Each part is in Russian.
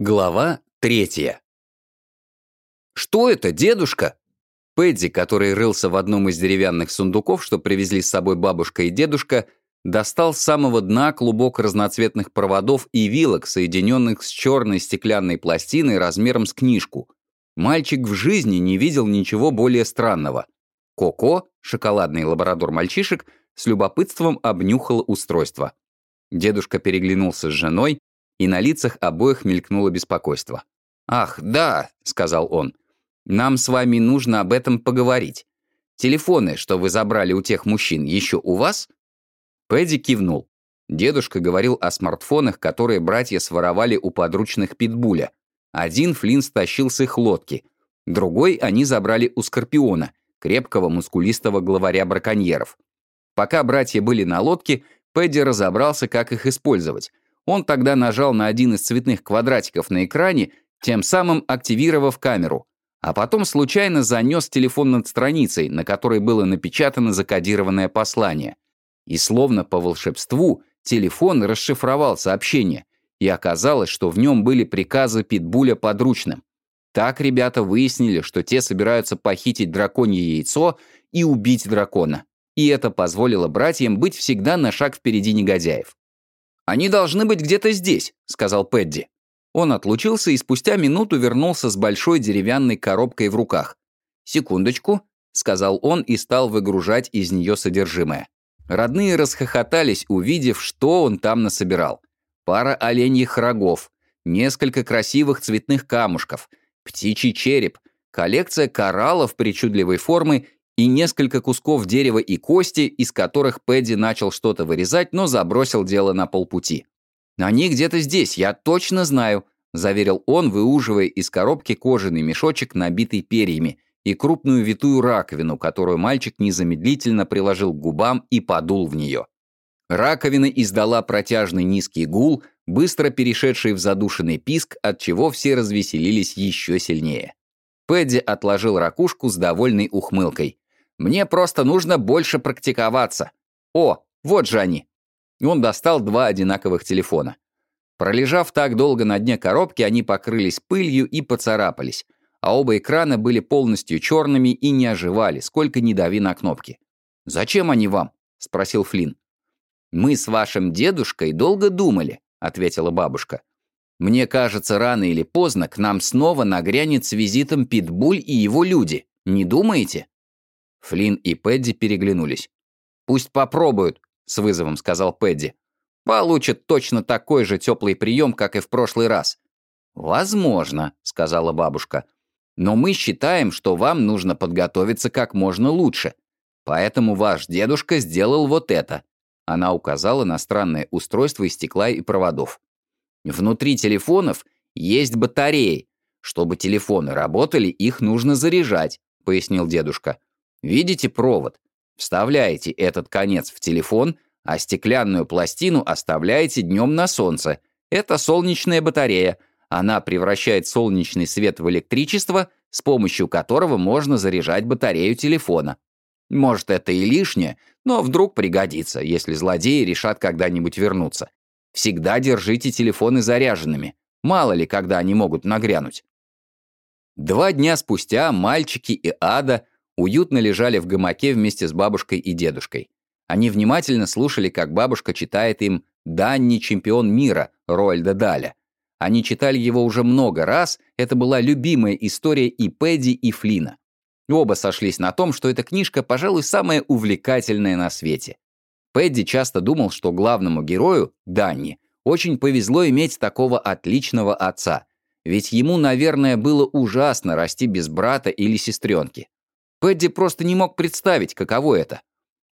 Глава третья. «Что это, дедушка?» Пэдди, который рылся в одном из деревянных сундуков, что привезли с собой бабушка и дедушка, достал с самого дна клубок разноцветных проводов и вилок, соединенных с черной стеклянной пластиной размером с книжку. Мальчик в жизни не видел ничего более странного. Коко, шоколадный лабрадор мальчишек, с любопытством обнюхал устройство. Дедушка переглянулся с женой, и на лицах обоих мелькнуло беспокойство. «Ах, да», — сказал он, — «нам с вами нужно об этом поговорить. Телефоны, что вы забрали у тех мужчин, еще у вас?» Пэдди кивнул. Дедушка говорил о смартфонах, которые братья своровали у подручных Питбуля. Один Флинн стащил с их лодки, другой они забрали у Скорпиона, крепкого мускулистого главаря браконьеров. Пока братья были на лодке, Пэдди разобрался, как их использовать — он тогда нажал на один из цветных квадратиков на экране, тем самым активировав камеру, а потом случайно занес телефон над страницей, на которой было напечатано закодированное послание. И словно по волшебству телефон расшифровал сообщение, и оказалось, что в нем были приказы Питбуля подручным. Так ребята выяснили, что те собираются похитить драконье яйцо и убить дракона. И это позволило братьям быть всегда на шаг впереди негодяев. «Они должны быть где-то здесь», — сказал Пэдди. Он отлучился и спустя минуту вернулся с большой деревянной коробкой в руках. «Секундочку», — сказал он и стал выгружать из нее содержимое. Родные расхохотались, увидев, что он там насобирал. Пара оленьих рогов, несколько красивых цветных камушков, птичий череп, коллекция кораллов причудливой формы и несколько кусков дерева и кости, из которых Пэдди начал что-то вырезать, но забросил дело на полпути. «Они где-то здесь, я точно знаю», — заверил он, выуживая из коробки кожаный мешочек, набитый перьями, и крупную витую раковину, которую мальчик незамедлительно приложил к губам и подул в нее. Раковина издала протяжный низкий гул, быстро перешедший в задушенный писк, от чего все развеселились еще сильнее. Пэдди отложил ракушку с довольной ухмылкой. Мне просто нужно больше практиковаться. О, вот же они. Он достал два одинаковых телефона. Пролежав так долго на дне коробки, они покрылись пылью и поцарапались, а оба экрана были полностью черными и не оживали, сколько ни дави на кнопки. «Зачем они вам?» — спросил Флинн. «Мы с вашим дедушкой долго думали», — ответила бабушка. «Мне кажется, рано или поздно к нам снова нагрянет с визитом Питбуль и его люди. Не думаете?» Флинн и Пэдди переглянулись. «Пусть попробуют», — с вызовом сказал Пэдди. «Получат точно такой же теплый прием, как и в прошлый раз». «Возможно», — сказала бабушка. «Но мы считаем, что вам нужно подготовиться как можно лучше. Поэтому ваш дедушка сделал вот это». Она указала на странное устройство из стекла и проводов. «Внутри телефонов есть батареи. Чтобы телефоны работали, их нужно заряжать», — пояснил дедушка. Видите провод? Вставляете этот конец в телефон, а стеклянную пластину оставляете днем на солнце. Это солнечная батарея. Она превращает солнечный свет в электричество, с помощью которого можно заряжать батарею телефона. Может, это и лишнее, но вдруг пригодится, если злодеи решат когда-нибудь вернуться. Всегда держите телефоны заряженными. Мало ли, когда они могут нагрянуть. Два дня спустя мальчики и Ада уютно лежали в гамаке вместе с бабушкой и дедушкой. Они внимательно слушали, как бабушка читает им «Данни чемпион мира» Роальда Даля. Они читали его уже много раз, это была любимая история и Пэдди, и Флина. Оба сошлись на том, что эта книжка, пожалуй, самая увлекательная на свете. Пэдди часто думал, что главному герою, Данни, очень повезло иметь такого отличного отца, ведь ему, наверное, было ужасно расти без брата или сестренки. Пэдди просто не мог представить, каково это.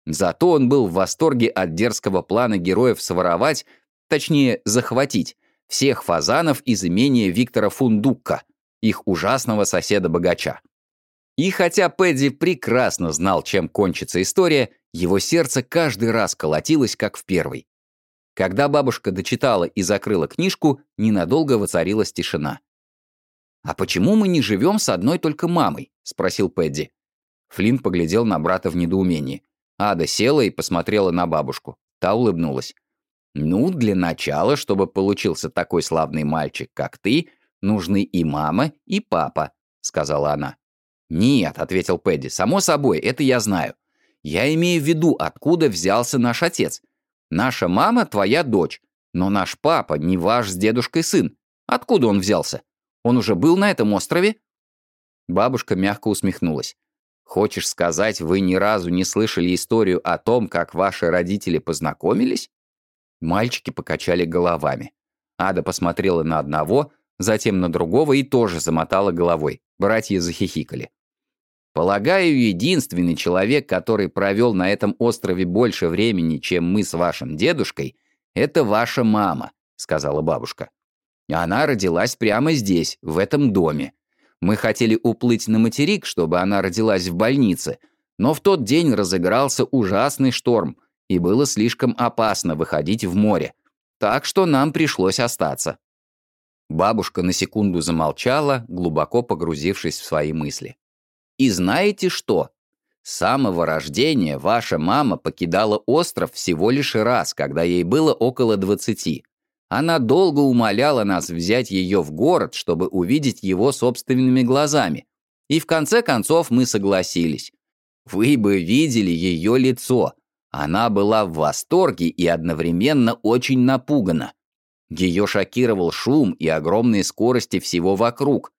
Зато он был в восторге от дерзкого плана героев своровать, точнее, захватить, всех фазанов из имения Виктора Фундукка, их ужасного соседа-богача. И хотя Пэдди прекрасно знал, чем кончится история, его сердце каждый раз колотилось, как в первый. Когда бабушка дочитала и закрыла книжку, ненадолго воцарилась тишина. «А почему мы не живем с одной только мамой?» — спросил Пэдди. Флинн поглядел на брата в недоумении. Ада села и посмотрела на бабушку. Та улыбнулась. Ну, для начала, чтобы получился такой славный мальчик, как ты, нужны и мама, и папа, сказала она. Нет, ответил Пэдди, само собой, это я знаю. Я имею в виду, откуда взялся наш отец. Наша мама твоя дочь, но наш папа не ваш с дедушкой сын. Откуда он взялся? Он уже был на этом острове? Бабушка мягко усмехнулась. Хочешь сказать, вы ни разу не слышали историю о том, как ваши родители познакомились? Мальчики покачали головами. Ада посмотрела на одного, затем на другого и тоже замотала головой. Братья захихикали. Полагаю, единственный человек, который провел на этом острове больше времени, чем мы с вашим дедушкой, это ваша мама, сказала бабушка. Она родилась прямо здесь, в этом доме. Мы хотели уплыть на материк, чтобы она родилась в больнице, но в тот день разыгрался ужасный шторм, и было слишком опасно выходить в море. Так что нам пришлось остаться. Бабушка на секунду замолчала, глубоко погрузившись в свои мысли. «И знаете что? С самого рождения ваша мама покидала остров всего лишь раз, когда ей было около двадцати. Она долго умоляла нас взять ее в город, чтобы увидеть его собственными глазами. И в конце концов мы согласились. Вы бы видели ее лицо. Она была в восторге и одновременно очень напугана. Ее шокировал шум и огромные скорости всего вокруг.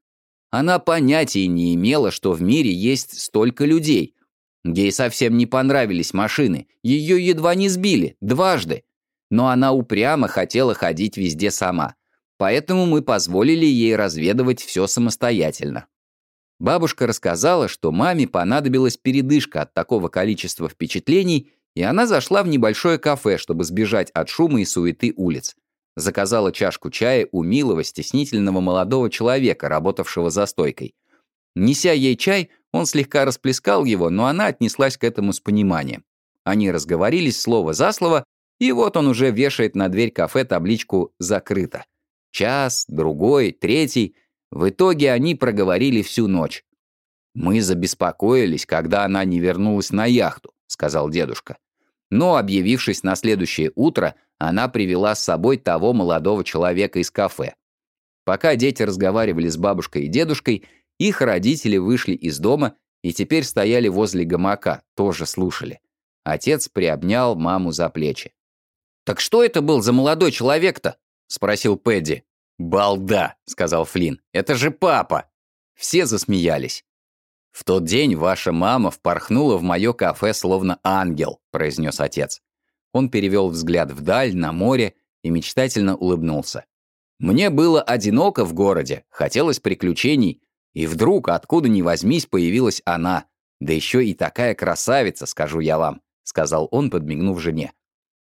Она понятия не имела, что в мире есть столько людей. Ей совсем не понравились машины, ее едва не сбили, дважды. Но она упрямо хотела ходить везде сама. Поэтому мы позволили ей разведывать все самостоятельно. Бабушка рассказала, что маме понадобилась передышка от такого количества впечатлений, и она зашла в небольшое кафе, чтобы сбежать от шума и суеты улиц. Заказала чашку чая у милого, стеснительного молодого человека, работавшего за стойкой. Неся ей чай, он слегка расплескал его, но она отнеслась к этому с пониманием. Они разговорились слово за слово, и вот он уже вешает на дверь кафе табличку «Закрыто». Час, другой, третий. В итоге они проговорили всю ночь. «Мы забеспокоились, когда она не вернулась на яхту», — сказал дедушка. Но, объявившись на следующее утро, она привела с собой того молодого человека из кафе. Пока дети разговаривали с бабушкой и дедушкой, их родители вышли из дома и теперь стояли возле гамака, тоже слушали. Отец приобнял маму за плечи. «Так что это был за молодой человек-то?» — спросил Пэдди. «Балда», — сказал Флинн. «Это же папа!» Все засмеялись. «В тот день ваша мама впорхнула в мое кафе словно ангел», — произнес отец. Он перевел взгляд вдаль, на море, и мечтательно улыбнулся. «Мне было одиноко в городе, хотелось приключений, и вдруг, откуда ни возьмись, появилась она. Да еще и такая красавица, скажу я вам», — сказал он, подмигнув жене.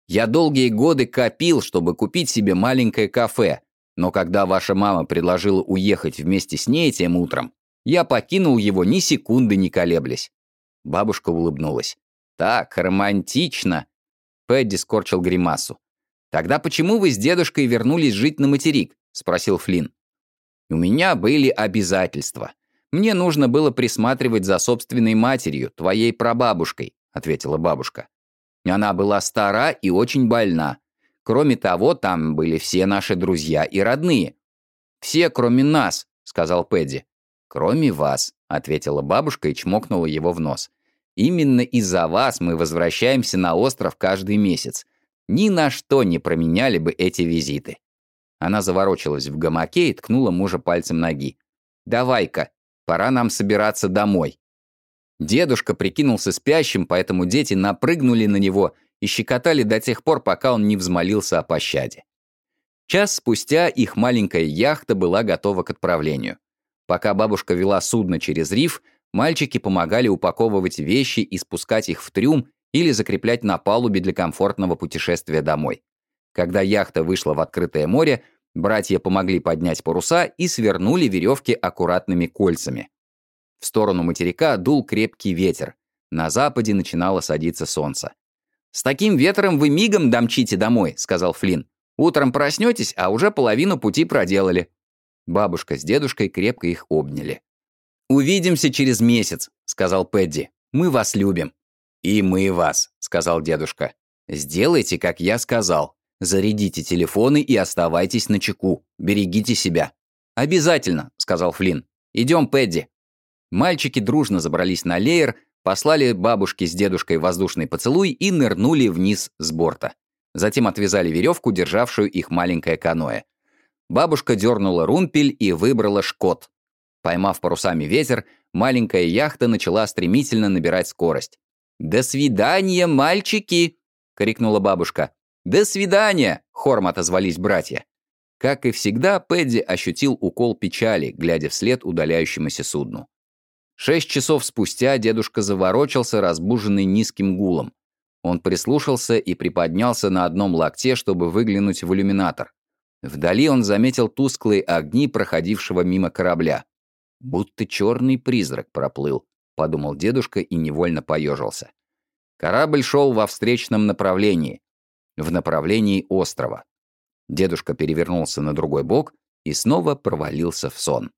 «Я долгие годы копил, чтобы купить себе маленькое кафе, но когда ваша мама предложила уехать вместе с ней тем утром, я покинул его ни секунды не колеблясь». Бабушка улыбнулась. «Так, романтично!» Пэдди скорчил гримасу. «Тогда почему вы с дедушкой вернулись жить на материк?» — спросил Флинн. «У меня были обязательства. Мне нужно было присматривать за собственной матерью, твоей прабабушкой», — ответила бабушка. «Она была стара и очень больна. Кроме того, там были все наши друзья и родные». «Все, кроме нас», — сказал Пэдди. «Кроме вас», — ответила бабушка и чмокнула его в нос. Именно из-за вас мы возвращаемся на остров каждый месяц. Ни на что не променяли бы эти визиты». Она заворочилась в гамаке и ткнула мужа пальцем ноги. «Давай-ка, пора нам собираться домой». Дедушка прикинулся спящим, поэтому дети напрыгнули на него и щекотали до тех пор, пока он не взмолился о пощаде. Час спустя их маленькая яхта была готова к отправлению. Пока бабушка вела судно через риф, Мальчики помогали упаковывать вещи и спускать их в трюм или закреплять на палубе для комфортного путешествия домой. Когда яхта вышла в открытое море, братья помогли поднять паруса и свернули веревки аккуратными кольцами. В сторону материка дул крепкий ветер. На западе начинало садиться солнце. «С таким ветром вы мигом домчите домой», — сказал Флинн. «Утром проснетесь, а уже половину пути проделали». Бабушка с дедушкой крепко их обняли. «Увидимся через месяц», — сказал Пэдди. «Мы вас любим». «И мы вас», — сказал дедушка. «Сделайте, как я сказал. Зарядите телефоны и оставайтесь на чеку. Берегите себя». «Обязательно», — сказал Флинн. «Идем, Пэдди». Мальчики дружно забрались на леер, послали бабушке с дедушкой воздушный поцелуй и нырнули вниз с борта. Затем отвязали веревку, державшую их маленькое каноэ. Бабушка дернула румпель и выбрала шкот. Поймав парусами ветер, маленькая яхта начала стремительно набирать скорость. «До свидания, мальчики!» — крикнула бабушка. «До свидания!» — хором отозвались братья. Как и всегда, Пэдди ощутил укол печали, глядя вслед удаляющемуся судну. Шесть часов спустя дедушка заворочился, разбуженный низким гулом. Он прислушался и приподнялся на одном локте, чтобы выглянуть в иллюминатор. Вдали он заметил тусклые огни проходившего мимо корабля. «Будто черный призрак проплыл», — подумал дедушка и невольно поежился. Корабль шел во встречном направлении, в направлении острова. Дедушка перевернулся на другой бок и снова провалился в сон.